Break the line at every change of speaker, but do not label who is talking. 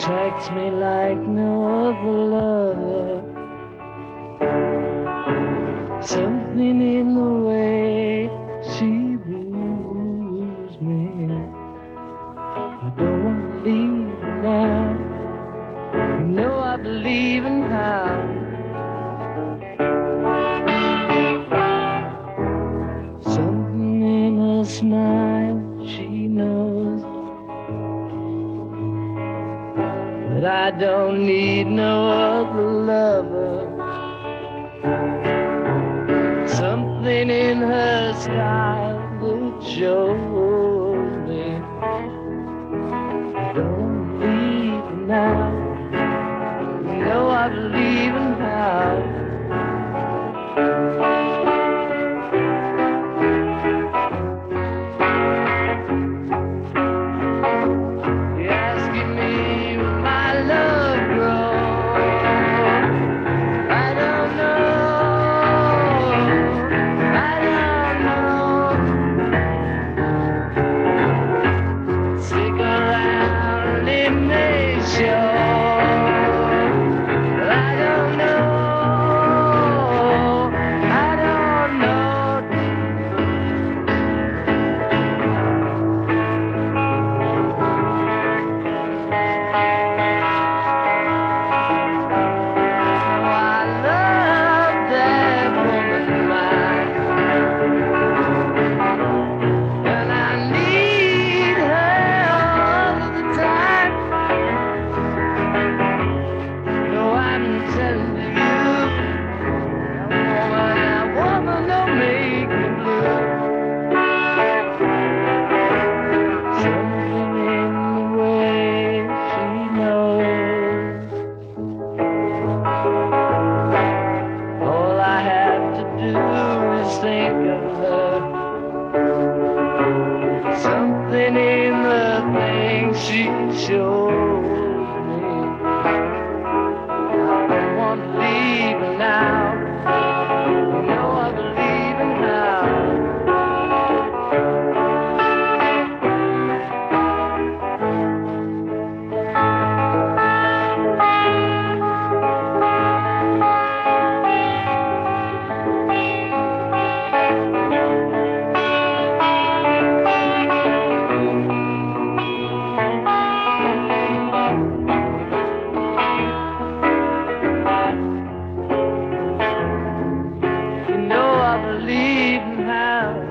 treats me like no other lover. Something in the way she moves me. I don't want to leave now. You know I believe in how. Something in her smile, she I don't need no other lover. Something in her style that shows me. Don't leave now. Something in the things she shows You know